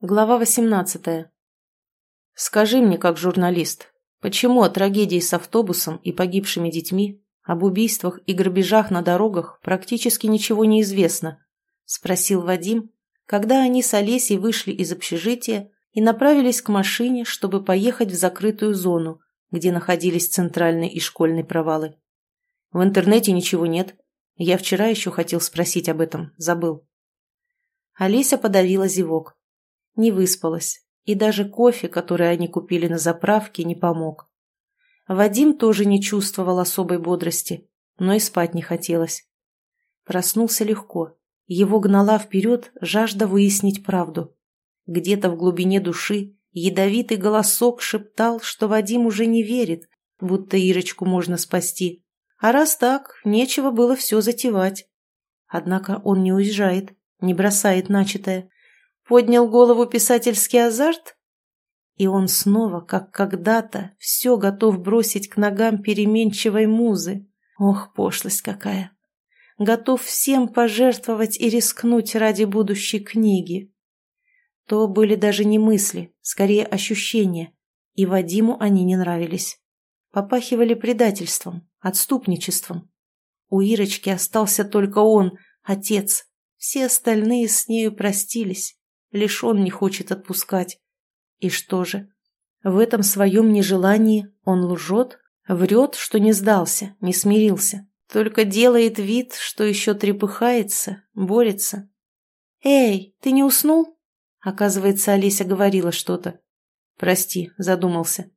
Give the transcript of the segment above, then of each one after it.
Глава 18. Скажи мне, как журналист, почему о трагедии с автобусом и погибшими детьми, об убийствах и грабежах на дорогах практически ничего не известно? Спросил Вадим, когда они с Олесей вышли из общежития и направились к машине, чтобы поехать в закрытую зону, где находились центральный и школьный провалы. В интернете ничего нет. Я вчера еще хотел спросить об этом, забыл. Олеся подавила зевок не выспалась, и даже кофе, который они купили на заправке, не помог. Вадим тоже не чувствовал особой бодрости, но и спать не хотелось. Проснулся легко. Его гнала вперед жажда выяснить правду. Где-то в глубине души ядовитый голосок шептал, что Вадим уже не верит, будто Ирочку можно спасти. А раз так, нечего было все затевать. Однако он не уезжает, не бросает начатое, Поднял голову писательский азарт? И он снова, как когда-то, все готов бросить к ногам переменчивой музы. Ох, пошлость какая! Готов всем пожертвовать и рискнуть ради будущей книги. То были даже не мысли, скорее ощущения, и Вадиму они не нравились. Попахивали предательством, отступничеством. У Ирочки остался только он, отец. Все остальные с нею простились. Лишь он не хочет отпускать. И что же? В этом своем нежелании он лжет, врет, что не сдался, не смирился. Только делает вид, что еще трепыхается, борется. «Эй, ты не уснул?» Оказывается, Олеся говорила что-то. «Прости», — задумался.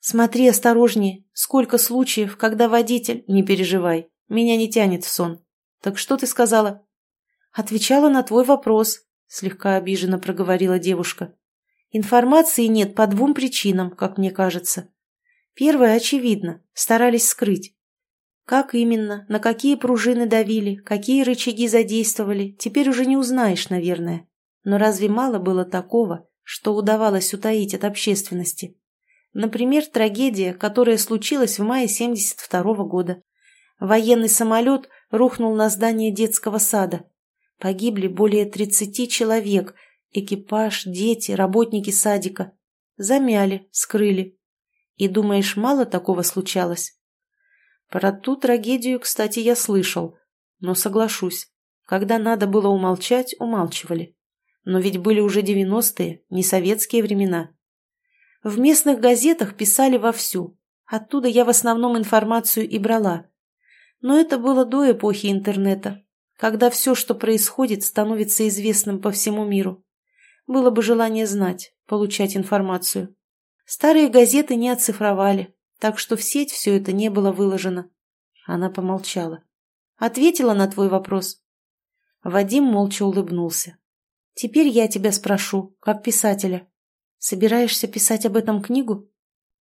«Смотри осторожнее. Сколько случаев, когда водитель...» «Не переживай, меня не тянет в сон. Так что ты сказала?» «Отвечала на твой вопрос слегка обиженно проговорила девушка. Информации нет по двум причинам, как мне кажется. Первое очевидно, старались скрыть. Как именно, на какие пружины давили, какие рычаги задействовали, теперь уже не узнаешь, наверное. Но разве мало было такого, что удавалось утаить от общественности? Например, трагедия, которая случилась в мае 72 -го года. Военный самолет рухнул на здание детского сада. Погибли более тридцати человек, экипаж, дети, работники садика. Замяли, скрыли. И думаешь, мало такого случалось? Про ту трагедию, кстати, я слышал, но соглашусь. Когда надо было умолчать, умалчивали. Но ведь были уже девяностые, не советские времена. В местных газетах писали вовсю. Оттуда я в основном информацию и брала. Но это было до эпохи интернета, когда все, что происходит, становится известным по всему миру. Было бы желание знать, получать информацию. Старые газеты не оцифровали, так что в сеть все это не было выложено. Она помолчала. Ответила на твой вопрос. Вадим молча улыбнулся. Теперь я тебя спрошу, как писателя. Собираешься писать об этом книгу?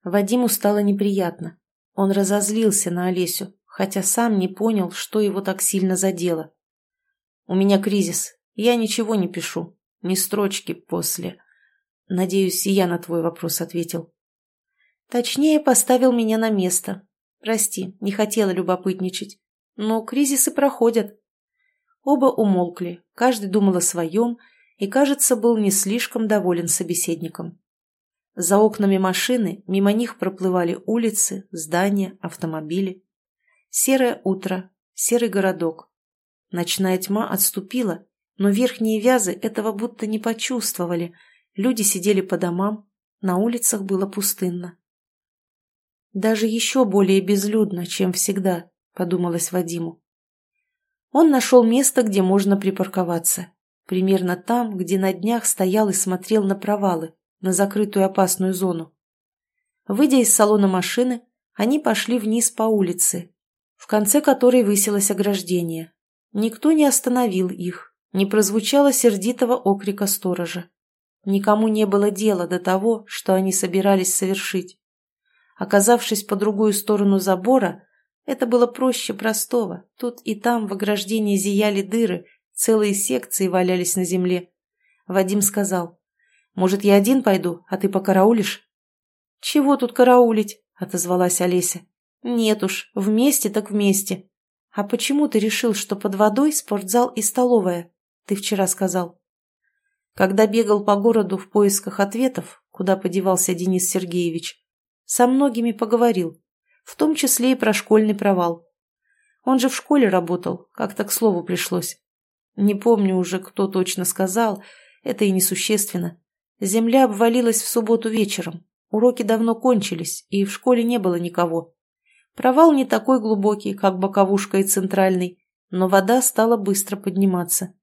Вадиму стало неприятно. Он разозлился на Олесю, хотя сам не понял, что его так сильно задело. У меня кризис. Я ничего не пишу. Ни строчки после. Надеюсь, и я на твой вопрос ответил. Точнее, поставил меня на место. Прости, не хотела любопытничать. Но кризисы проходят. Оба умолкли, каждый думал о своем и, кажется, был не слишком доволен собеседником. За окнами машины мимо них проплывали улицы, здания, автомобили. Серое утро, серый городок. Ночная тьма отступила, но верхние вязы этого будто не почувствовали. Люди сидели по домам, на улицах было пустынно. «Даже еще более безлюдно, чем всегда», — подумалось Вадиму. Он нашел место, где можно припарковаться. Примерно там, где на днях стоял и смотрел на провалы, на закрытую опасную зону. Выйдя из салона машины, они пошли вниз по улице, в конце которой высилось ограждение, Никто не остановил их, не прозвучало сердитого окрика сторожа. Никому не было дела до того, что они собирались совершить. Оказавшись по другую сторону забора, это было проще простого. Тут и там в ограждении зияли дыры, целые секции валялись на земле. Вадим сказал, «Может, я один пойду, а ты покараулишь?» «Чего тут караулить?» — отозвалась Олеся. «Нет уж, вместе так вместе. «А почему ты решил, что под водой спортзал и столовая?» Ты вчера сказал. Когда бегал по городу в поисках ответов, куда подевался Денис Сергеевич, со многими поговорил, в том числе и про школьный провал. Он же в школе работал, как-то к слову пришлось. Не помню уже, кто точно сказал, это и несущественно. Земля обвалилась в субботу вечером, уроки давно кончились, и в школе не было никого. Провал не такой глубокий, как боковушка и центральный, но вода стала быстро подниматься.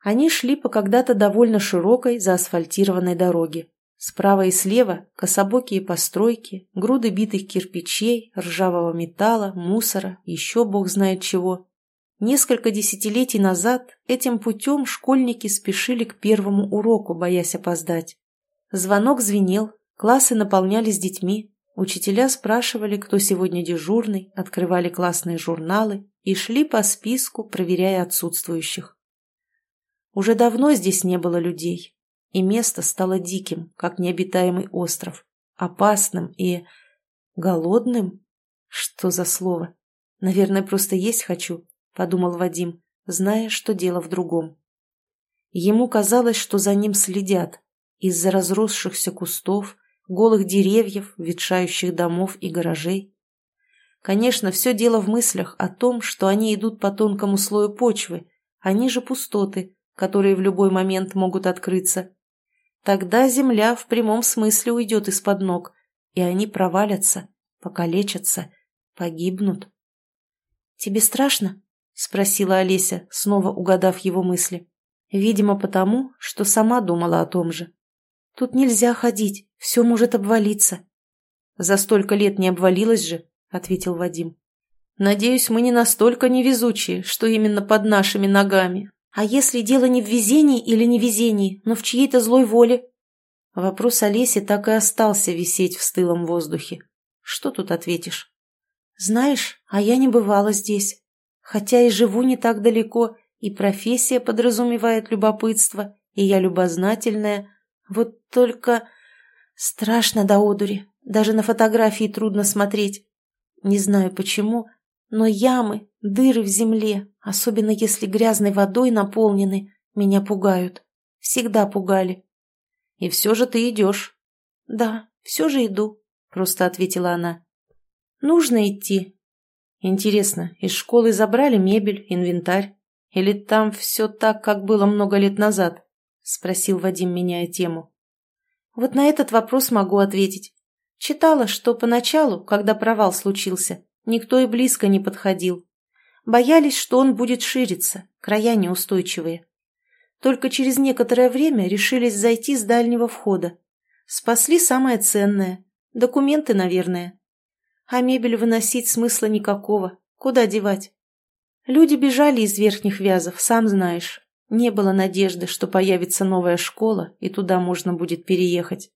Они шли по когда-то довольно широкой заасфальтированной дороге. Справа и слева кособокие постройки, груды битых кирпичей, ржавого металла, мусора, еще бог знает чего. Несколько десятилетий назад этим путем школьники спешили к первому уроку, боясь опоздать. Звонок звенел, классы наполнялись детьми, учителя спрашивали, кто сегодня дежурный, открывали классные журналы и шли по списку, проверяя отсутствующих. Уже давно здесь не было людей, и место стало диким, как необитаемый остров, опасным и... голодным? Что за слово? Наверное, просто есть хочу, подумал Вадим, зная, что дело в другом. Ему казалось, что за ним следят из-за разросшихся кустов, голых деревьев, ветшающих домов и гаражей. Конечно, все дело в мыслях о том, что они идут по тонкому слою почвы, они же пустоты, которые в любой момент могут открыться. Тогда земля в прямом смысле уйдет из-под ног, и они провалятся, покалечатся, погибнут. «Тебе страшно?» — спросила Олеся, снова угадав его мысли. Видимо, потому, что сама думала о том же. «Тут нельзя ходить, все может обвалиться». «За столько лет не обвалилось же», — ответил Вадим. «Надеюсь, мы не настолько невезучие, что именно под нашими ногами, а если дело не в везении или невезении, но в чьей-то злой воле? Вопрос Олеси так и остался висеть в стылом воздухе. Что тут ответишь? Знаешь, а я не бывала здесь. Хотя и живу не так далеко, и профессия подразумевает любопытство, и я любознательная. Вот только страшно до одури. Даже на фотографии трудно смотреть. Не знаю почему, но ямы, дыры в земле, особенно если грязной водой наполнены, меня пугают. Всегда пугали. И все же ты идешь. Да, все же иду, просто ответила она. Нужно идти. Интересно, из школы забрали мебель, инвентарь? Или там все так, как было много лет назад? Спросил Вадим, меняя тему. Вот на этот вопрос могу ответить. Читала, что поначалу, когда провал случился, никто и близко не подходил. Боялись, что он будет шириться, края неустойчивые. Только через некоторое время решились зайти с дальнего входа. Спасли самое ценное – документы, наверное. А мебель выносить смысла никакого. Куда девать? Люди бежали из верхних вязов, сам знаешь. Не было надежды, что появится новая школа, и туда можно будет переехать.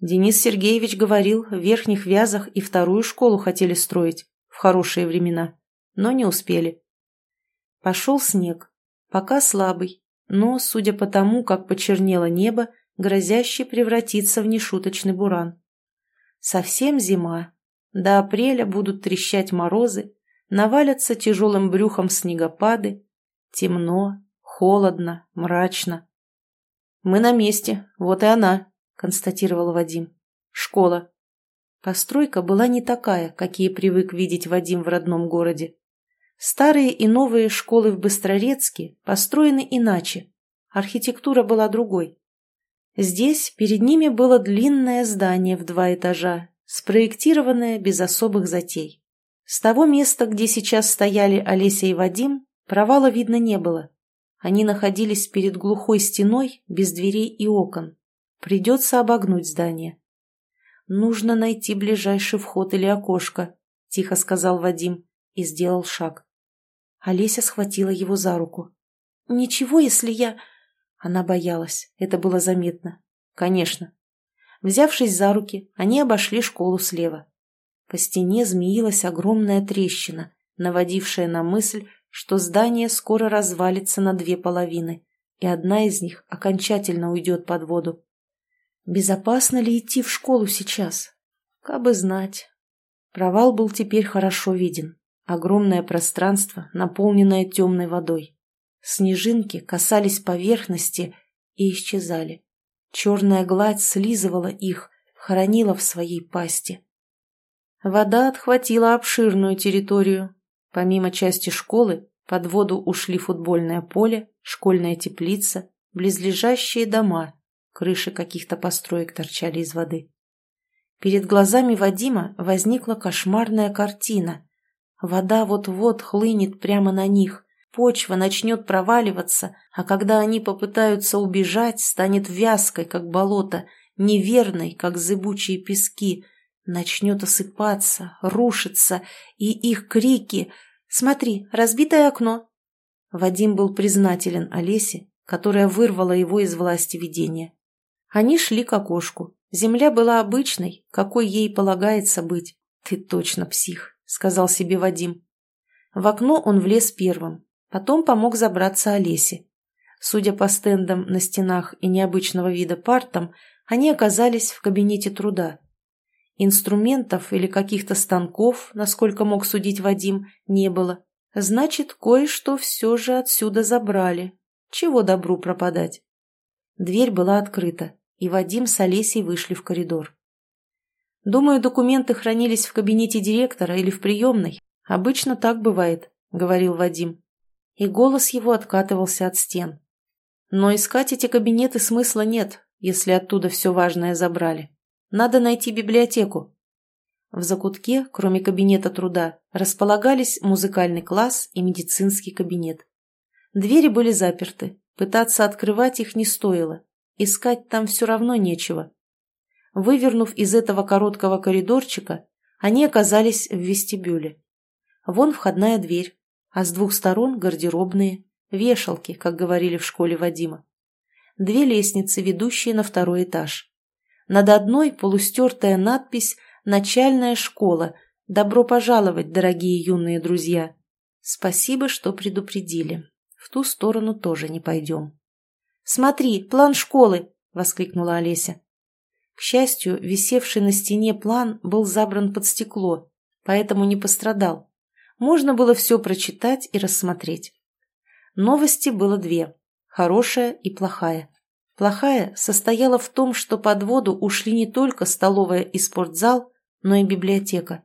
Денис Сергеевич говорил, в верхних вязах и вторую школу хотели строить в хорошие времена, но не успели. Пошел снег, пока слабый, но, судя по тому, как почернело небо, грозящий превратиться в нешуточный буран. Совсем зима. До апреля будут трещать морозы, навалятся тяжелым брюхом снегопады. Темно, холодно, мрачно. «Мы на месте, вот и она», — констатировал Вадим. «Школа. Постройка была не такая, какие привык видеть Вадим в родном городе. Старые и новые школы в Быстрорецке построены иначе. Архитектура была другой. Здесь перед ними было длинное здание в два этажа, спроектированное без особых затей. С того места, где сейчас стояли Олеся и Вадим, провала видно не было. Они находились перед глухой стеной, без дверей и окон. Придется обогнуть здание. «Нужно найти ближайший вход или окошко», — тихо сказал Вадим и сделал шаг. Олеся схватила его за руку. «Ничего, если я...» Она боялась, это было заметно. «Конечно». Взявшись за руки, они обошли школу слева. По стене змеилась огромная трещина, наводившая на мысль, что здание скоро развалится на две половины, и одна из них окончательно уйдет под воду. Безопасно ли идти в школу сейчас? Кабы знать. Провал был теперь хорошо виден. Огромное пространство, наполненное темной водой. Снежинки касались поверхности, и исчезали. Черная гладь слизывала их, хоронила в своей пасти. Вода отхватила обширную территорию. Помимо части школы, под воду ушли футбольное поле, школьная теплица, близлежащие дома, крыши каких-то построек торчали из воды. Перед глазами Вадима возникла кошмарная картина. Вода вот-вот хлынет прямо на них, почва начнет проваливаться, а когда они попытаются убежать, станет вязкой, как болото, неверной, как зыбучие пески, начнет осыпаться, рушиться, и их крики «Смотри, разбитое окно!» Вадим был признателен Олесе, которая вырвала его из власти видения. Они шли к окошку. Земля была обычной, какой ей полагается быть. «Ты точно псих», — сказал себе Вадим. В окно он влез первым, Потом помог забраться Олесе. Судя по стендам на стенах и необычного вида партам, они оказались в кабинете труда. Инструментов или каких-то станков, насколько мог судить Вадим, не было. Значит, кое-что все же отсюда забрали. Чего добру пропадать? Дверь была открыта, и Вадим с Олесей вышли в коридор. «Думаю, документы хранились в кабинете директора или в приемной. Обычно так бывает», — говорил Вадим и голос его откатывался от стен. Но искать эти кабинеты смысла нет, если оттуда все важное забрали. Надо найти библиотеку. В закутке, кроме кабинета труда, располагались музыкальный класс и медицинский кабинет. Двери были заперты, пытаться открывать их не стоило, искать там все равно нечего. Вывернув из этого короткого коридорчика, они оказались в вестибюле. Вон входная дверь, а с двух сторон гардеробные, вешалки, как говорили в школе Вадима. Две лестницы, ведущие на второй этаж. Над одной полустертая надпись «Начальная школа. Добро пожаловать, дорогие юные друзья». Спасибо, что предупредили. В ту сторону тоже не пойдем. «Смотри, план школы!» — воскликнула Олеся. К счастью, висевший на стене план был забран под стекло, поэтому не пострадал можно было все прочитать и рассмотреть. Новости было две – хорошая и плохая. Плохая состояла в том, что под воду ушли не только столовая и спортзал, но и библиотека.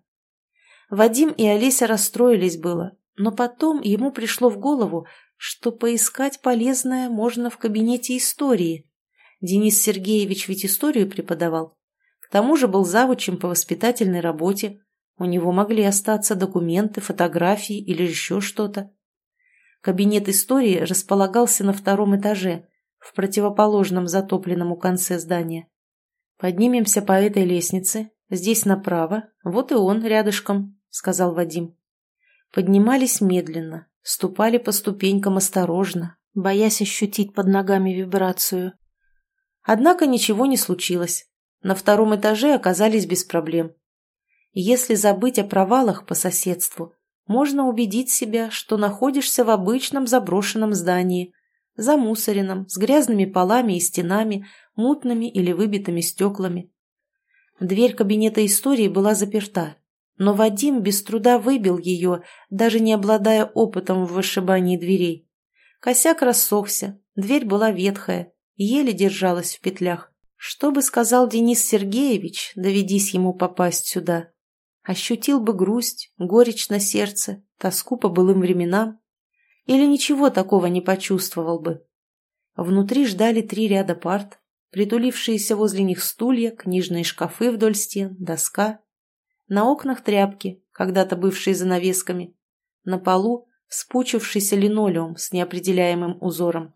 Вадим и Олеся расстроились было, но потом ему пришло в голову, что поискать полезное можно в кабинете истории. Денис Сергеевич ведь историю преподавал. К тому же был завучем по воспитательной работе, у него могли остаться документы, фотографии или еще что-то. Кабинет истории располагался на втором этаже, в противоположном затопленному конце здания. «Поднимемся по этой лестнице, здесь направо, вот и он рядышком», — сказал Вадим. Поднимались медленно, ступали по ступенькам осторожно, боясь ощутить под ногами вибрацию. Однако ничего не случилось. На втором этаже оказались без проблем. Если забыть о провалах по соседству, можно убедить себя, что находишься в обычном заброшенном здании, замусоренном, с грязными полами и стенами, мутными или выбитыми стеклами. Дверь кабинета истории была заперта, но Вадим без труда выбил ее, даже не обладая опытом в вышибании дверей. Косяк рассохся, дверь была ветхая, еле держалась в петлях. Что бы сказал Денис Сергеевич, доведись ему попасть сюда? ощутил бы грусть, горечь на сердце, тоску по былым временам, или ничего такого не почувствовал бы. Внутри ждали три ряда парт, притулившиеся возле них стулья, книжные шкафы вдоль стен, доска. На окнах тряпки, когда-то бывшие занавесками. На полу спучившийся линолеум с неопределяемым узором.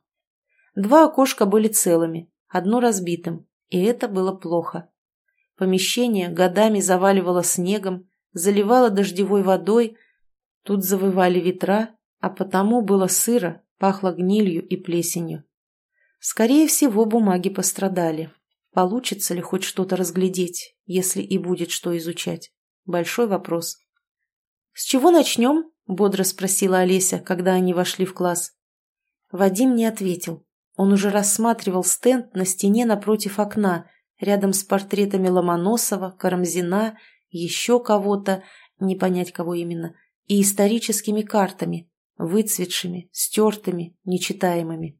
Два окошка были целыми, одно разбитым, и это было плохо. Помещение годами заваливало снегом, заливало дождевой водой, тут завывали ветра, а потому было сыро, пахло гнилью и плесенью. Скорее всего, бумаги пострадали. Получится ли хоть что-то разглядеть, если и будет что изучать? Большой вопрос. «С чего начнем?» – бодро спросила Олеся, когда они вошли в класс. Вадим не ответил. Он уже рассматривал стенд на стене напротив окна, рядом с портретами Ломоносова, Карамзина, еще кого-то, не понять кого именно, и историческими картами, выцветшими, стертыми, нечитаемыми.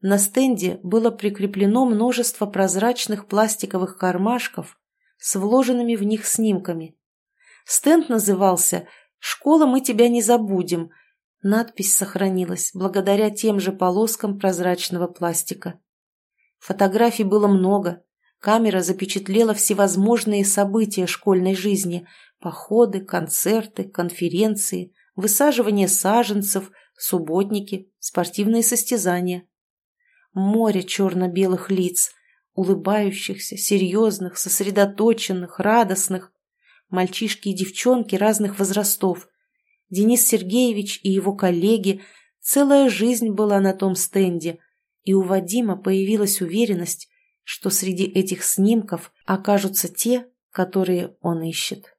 На стенде было прикреплено множество прозрачных пластиковых кармашков с вложенными в них снимками. Стенд назывался «Школа, мы тебя не забудем». Надпись сохранилась благодаря тем же полоскам прозрачного пластика. Фотографий было много. Камера запечатлела всевозможные события школьной жизни – походы, концерты, конференции, высаживание саженцев, субботники, спортивные состязания. Море черно-белых лиц, улыбающихся, серьезных, сосредоточенных, радостных. Мальчишки и девчонки разных возрастов. Денис Сергеевич и его коллеги. Целая жизнь была на том стенде, и у Вадима появилась уверенность, что среди этих снимков окажутся те, которые он ищет.